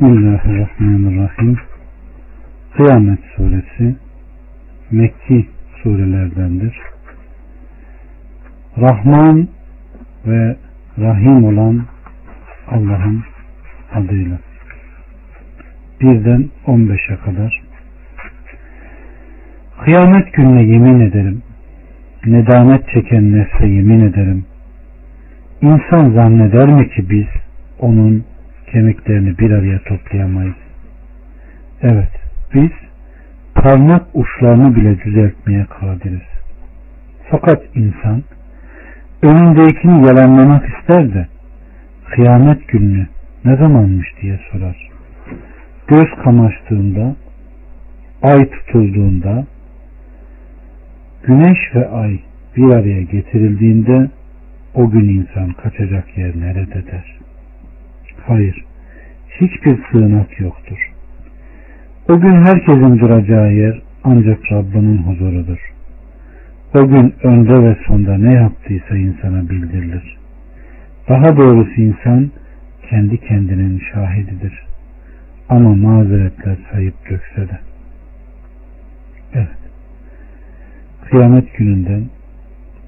Bismillahirrahmanirrahim. Kıyamet suresi Mekki surelerdendir. Rahman ve Rahim olan Allah'ın adıyla. Birden 15'e kadar. Kıyamet gününe yemin ederim. Nedamet çeken nefse yemin ederim. İnsan zanneder mi ki biz onun kemiklerini bir araya toplayamayız. Evet, biz parmak uçlarını bile düzeltmeye kadiriz. Fakat insan önündekini yalanlamak ister de kıyamet gününü ne zamanmış diye sorar. Göz kamaştığında, ay tutulduğunda, güneş ve ay bir araya getirildiğinde o gün insan kaçacak yer nerede der. Hayır, hiçbir sığınak yoktur. O gün herkesin duracağı yer ancak Rabbinin huzurudur. O gün önde ve sonda ne yaptıysa insana bildirilir. Daha doğrusu insan kendi kendinin şahididir. Ama mazeretler sayıp dökse de. Evet. Kıyamet gününden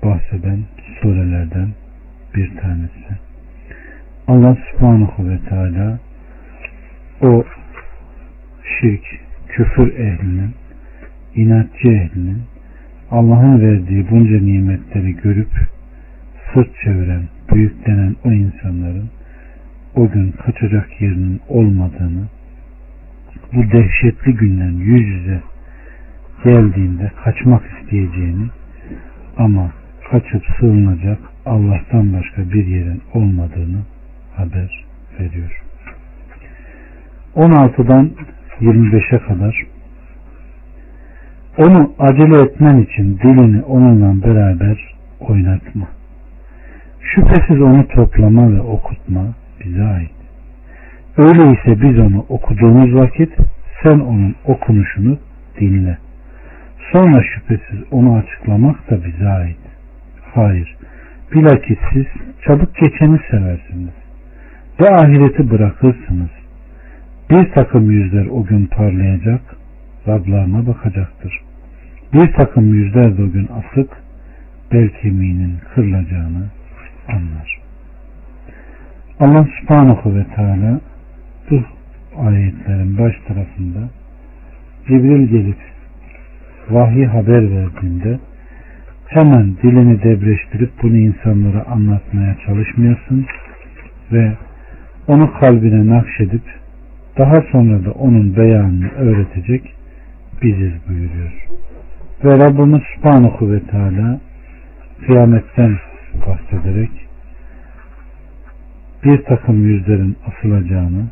bahseden surelerden bir tanesi. Allah subhanahu ve teala o şirk, küfür ehlinin, inatçı ehlinin Allah'ın verdiği bunca nimetleri görüp sırt çeviren, büyüklenen o insanların o gün kaçacak yerinin olmadığını, bu dehşetli günden yüz yüze geldiğinde kaçmak isteyeceğini ama kaçıp sığınacak Allah'tan başka bir yerin olmadığını haber veriyor. 16'dan 25'e kadar onu acele etmen için dilini onunla beraber oynatma. Şüphesiz onu toplama ve okutma bize ait. Öyleyse biz onu okuduğumuz vakit sen onun okunuşunu dinle. Sonra şüphesiz onu açıklamak da bize ait. Hayır. Bilakis siz çabuk geçeni seversiniz ve ahireti bırakırsınız. Bir takım yüzler o gün parlayacak, Rablarına bakacaktır. Bir takım yüzler de o gün asık, bel kemiğinin kırılacağını anlar. Allah subhanahu ve teala bu ayetlerin baş tarafında Cibril gelip vahyi haber verdiğinde hemen dilini debreştirip bunu insanlara anlatmaya çalışmıyorsun ve onu kalbine nakşedip daha sonra da onun beyanını öğretecek biziz buyuruyor. Ve Rabbimiz Subhanahu ve Teala kıyametten bahsederek bir takım yüzlerin asılacağını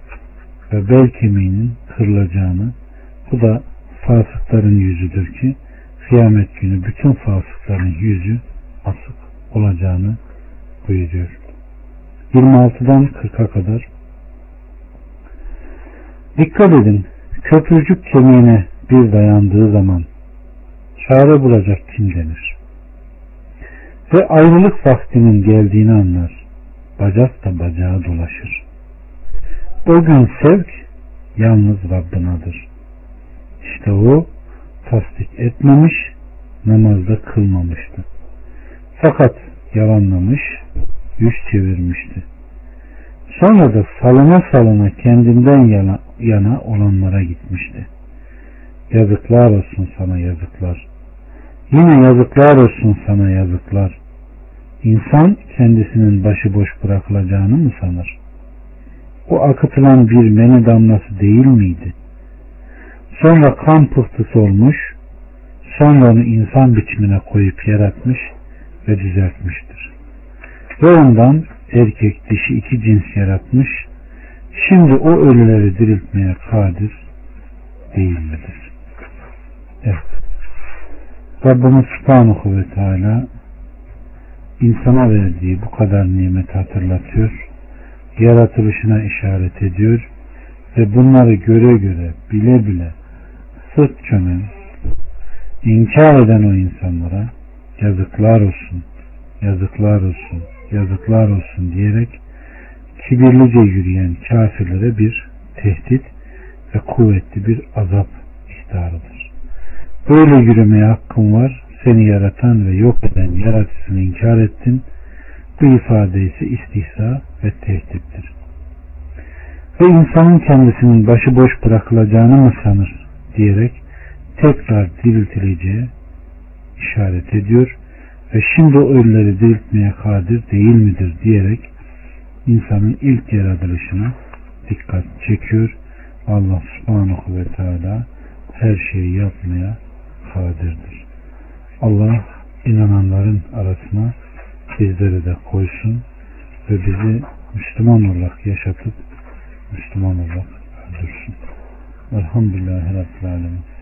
ve bel kemiğinin kırılacağını bu da fasıkların yüzüdür ki kıyamet günü bütün fasıkların yüzü asık olacağını buyuruyor. 26'dan 40'a kadar Dikkat edin köprücük kemiğine bir dayandığı zaman çare bulacak kim denir? Ve ayrılık vaktinin geldiğini anlar. Bacak da bacağı dolaşır. O gün sevk yalnız Rabbinadır. İşte o tasdik etmemiş, namazda kılmamıştı. Fakat yalanlamış, yüz çevirmişti. Sonra da salına salına kendinden yana, yana olanlara gitmişti. Yazıklar olsun sana yazıklar. Yine yazıklar olsun sana yazıklar. İnsan kendisinin başıboş bırakılacağını mı sanır? O akıtılan bir meni damlası değil miydi? Sonra kan pıhtısı olmuş, sonra onu insan biçimine koyup yaratmış ve düzeltmiştir. Ve ondan erkek dişi iki cins yaratmış. Şimdi o ölüleri diriltmeye kadir değil midir? Evet. Rabbimiz Subhanahu ve Teala insana verdiği bu kadar nimet hatırlatıyor, yaratılışına işaret ediyor ve bunları göre göre, bile bile sırt çönen, inkar eden o insanlara yazıklar olsun, yazıklar olsun, yazıklar olsun diyerek kibirlice yürüyen kafirlere bir tehdit ve kuvvetli bir azap ihtarıdır. Böyle yürümeye hakkın var. Seni yaratan ve yok eden yaratıcısını inkar ettin. Bu ifade ise istihza ve tehdittir. Ve insanın kendisinin başıboş bırakılacağını mı sanır diyerek tekrar diriltileceği işaret ediyor ve şimdi o ölüleri diriltmeye kadir değil midir diyerek insanın ilk yaratılışına dikkat çekiyor. Allah subhanahu ve teala her şeyi yapmaya kadirdir. Allah inananların arasına bizleri de koysun ve bizi Müslüman olarak yaşatıp Müslüman olarak öldürsün. Elhamdülillahi Rabbil Alemin.